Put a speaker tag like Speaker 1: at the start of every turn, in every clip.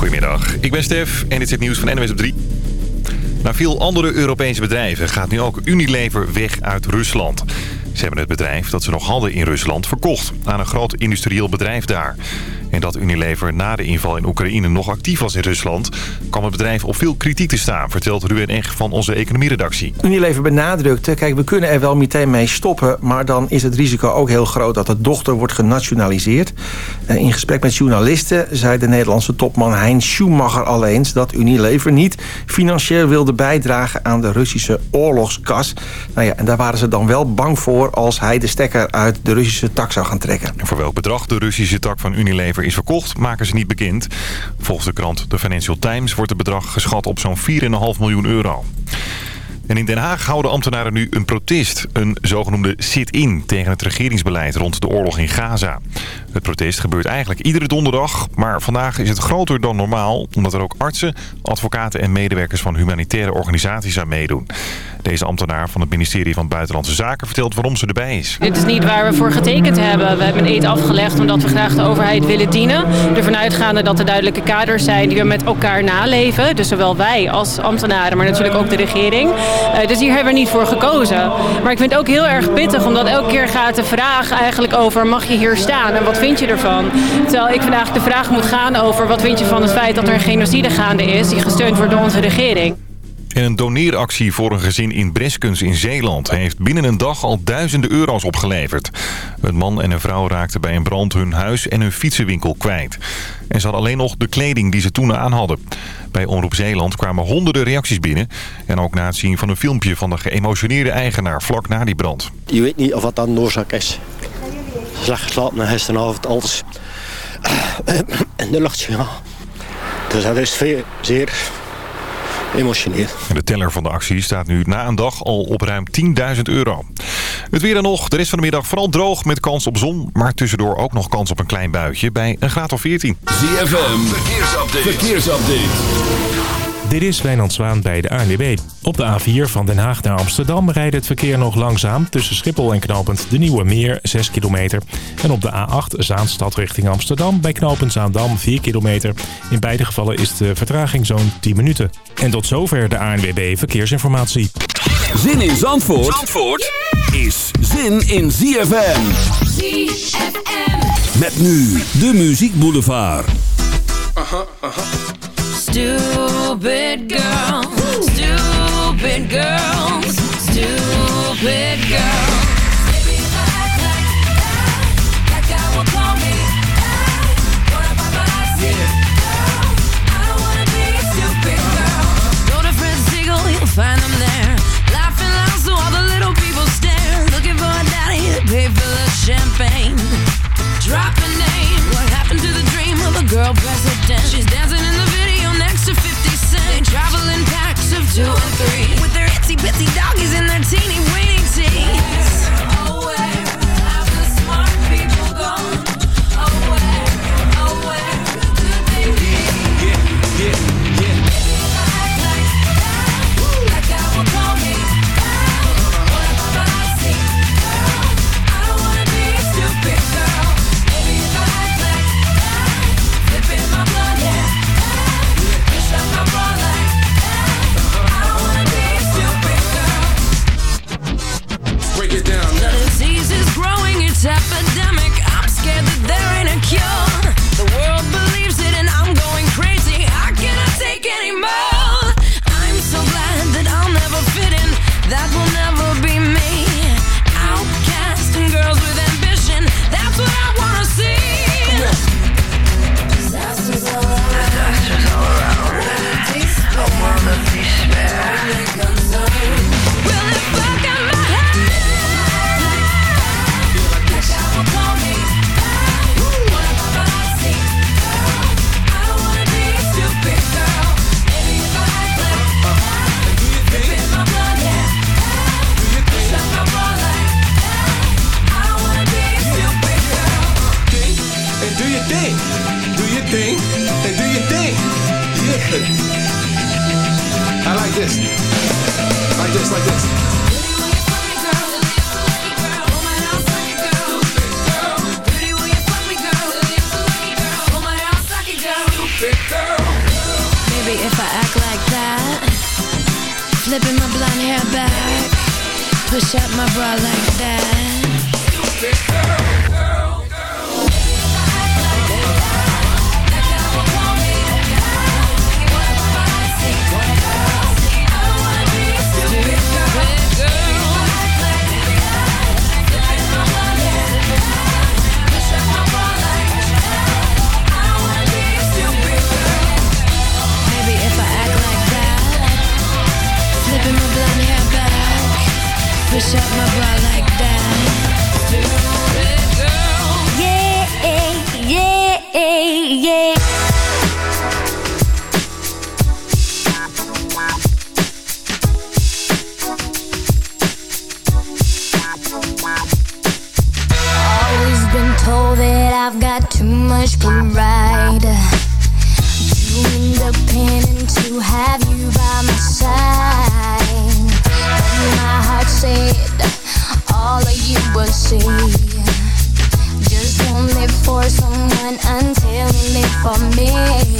Speaker 1: Goedemiddag, ik ben Stef en dit is het nieuws van NWS op 3. Naar veel andere Europese bedrijven gaat nu ook Unilever weg uit Rusland. Ze hebben het bedrijf dat ze nog hadden in Rusland verkocht aan een groot industrieel bedrijf daar. En dat Unilever na de inval in Oekraïne nog actief was in Rusland... kwam het bedrijf op veel kritiek te staan, vertelt Ruben Eg van onze economieredactie.
Speaker 2: Unilever benadrukte, kijk we kunnen er wel meteen mee stoppen... maar dan is het risico ook heel groot dat de dochter wordt genationaliseerd. Eh, in gesprek met journalisten zei de Nederlandse topman Hein Schumacher al eens... dat Unilever niet financieel wilde bijdragen aan de Russische oorlogskas. Nou ja, en daar waren ze dan wel bang voor als hij de stekker uit de Russische tak zou gaan trekken.
Speaker 1: En voor welk bedrag de Russische tak van Unilever is verkocht, maken ze niet bekend. Volgens de krant The Financial Times wordt het bedrag geschat op zo'n 4,5 miljoen euro. En in Den Haag houden ambtenaren nu een protest. Een zogenoemde sit-in tegen het regeringsbeleid rond de oorlog in Gaza. Het protest gebeurt eigenlijk iedere donderdag. Maar vandaag is het groter dan normaal. Omdat er ook artsen, advocaten en medewerkers van humanitaire organisaties aan meedoen. Deze ambtenaar van het ministerie van Buitenlandse Zaken vertelt waarom ze erbij is.
Speaker 3: Dit is niet waar we voor getekend hebben. We hebben een eet afgelegd omdat we graag de overheid willen dienen. Ervan uitgaande dat er duidelijke kaders zijn die we met elkaar naleven. Dus zowel wij als ambtenaren, maar natuurlijk ook de regering. Uh, dus hier hebben we niet voor gekozen. Maar ik vind het ook heel erg pittig, omdat elke keer gaat de vraag eigenlijk over... mag je hier staan en wat vind je ervan? Terwijl ik vandaag de vraag moet gaan over... wat vind je van het feit dat er een genocide gaande is... die gesteund wordt door onze regering.
Speaker 1: En een doneeractie voor een gezin in Breskens in Zeeland... heeft binnen een dag al duizenden euro's opgeleverd. Een man en een vrouw raakten bij een brand hun huis en hun fietsenwinkel kwijt. En ze hadden alleen nog de kleding die ze toen aan hadden. Bij Omroep Zeeland kwamen honderden reacties binnen. En ook na het zien van een filmpje van de geëmotioneerde eigenaar vlak na die brand.
Speaker 4: Je weet niet of dat dan de oorzaak is. Slecht geslapen gisteravond, alles in de lucht. Ja. Dus dat is veel, zeer emotioneel.
Speaker 1: De teller van de actie staat nu na een dag al op ruim 10.000 euro. Het weer dan nog. De rest van de middag vooral droog met kans op zon. Maar tussendoor ook nog kans op een klein buitje bij een graad of 14.
Speaker 5: ZFM, verkeersupdate. verkeersupdate.
Speaker 6: Dit is Wijnand Zwaan bij de ANWB. Op de A4 van Den Haag naar Amsterdam rijdt het verkeer nog langzaam... tussen Schiphol en knooppunt De Nieuwe Meer, 6 kilometer. En op de A8 Zaanstad richting Amsterdam bij knooppunt Zaandam, 4 kilometer. In beide gevallen is de vertraging zo'n 10 minuten. En tot zover de ANWB Verkeersinformatie.
Speaker 5: Zin in Zandvoort, Zandvoort is zin in ZFM. ZFM. Met nu de Muziek Boulevard. Aha, aha. Stupid girl, stupid girls, stupid girls. Find them there, laughing loud so all the little people stare. Looking for a daddy to pay for the champagne. Drop a name. What happened to the dream of a girl president? She's dancing in the Traveling packs of two and three. With their itsy bitsy doggies and their teeny weeny teeth
Speaker 7: push up my bra like that. Stupid girl. Yeah, yeah, yeah. Always been told that I've got too much pride. Too independent see. Just want live for someone until you live for me.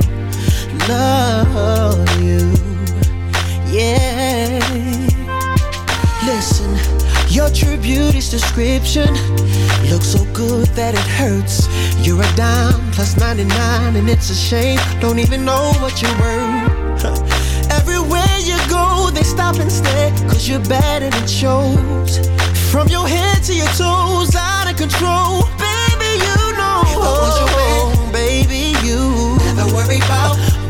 Speaker 8: love you. Yeah. Listen, your true beauty's description looks so good that it hurts. You're a dime plus 99, and it's a shame. Don't even know what you're worth. Everywhere you go, they stop and stare, cause you're bad and it shows. From your head to your toes, out of control. Baby, you know.
Speaker 9: I want your oh, man.
Speaker 8: Baby, you.
Speaker 9: Never worry about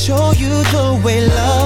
Speaker 8: Show you the way love's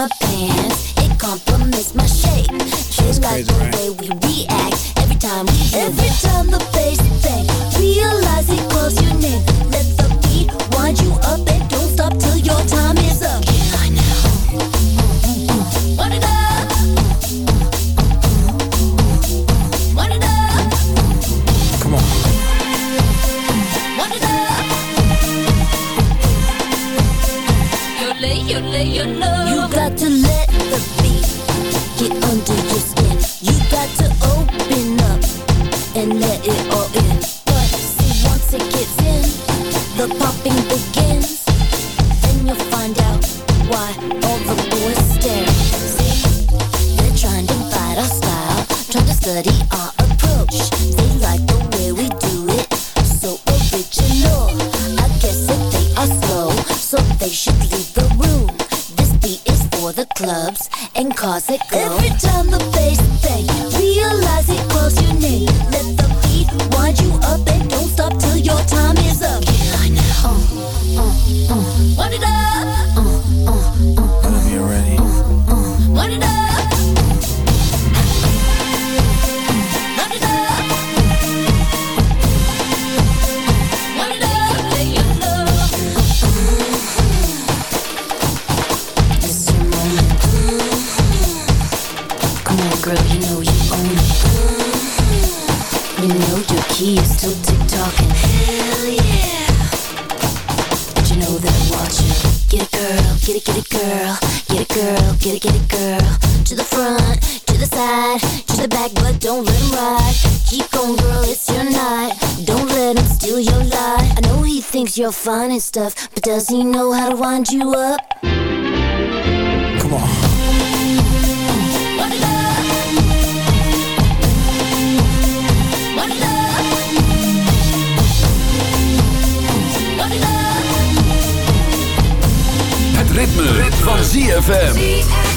Speaker 7: my
Speaker 10: pants. It compliments my shape. Just like the way we react every time we every time the.
Speaker 7: Keep going, girl, it's your night. Don't let him steal your light. I know he thinks you're fine and stuff, but does he know how to wind you up?
Speaker 11: Come on.
Speaker 12: What ritme. van ZFM.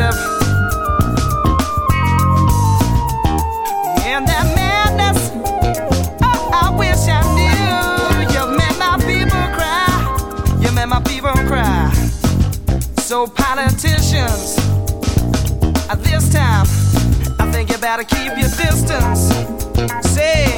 Speaker 9: And
Speaker 13: that madness, oh, I wish I knew. You made my people cry. You made my people cry. So, politicians, at this time, I think you better keep your distance. Say,